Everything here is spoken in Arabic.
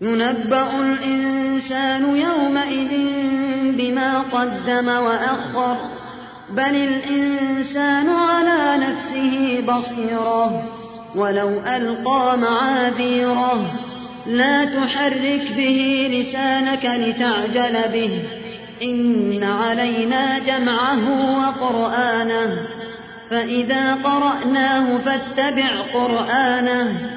ينبأ الإنسان يومئذ بما قدم وأخر بل الإنسان على نفسه بصيرة ولو ألقى معاذيره لا تحرك به لسانك لتعجل به إن علينا جمعه وقرآنه فإذا قرأناه فاتبع قرآنه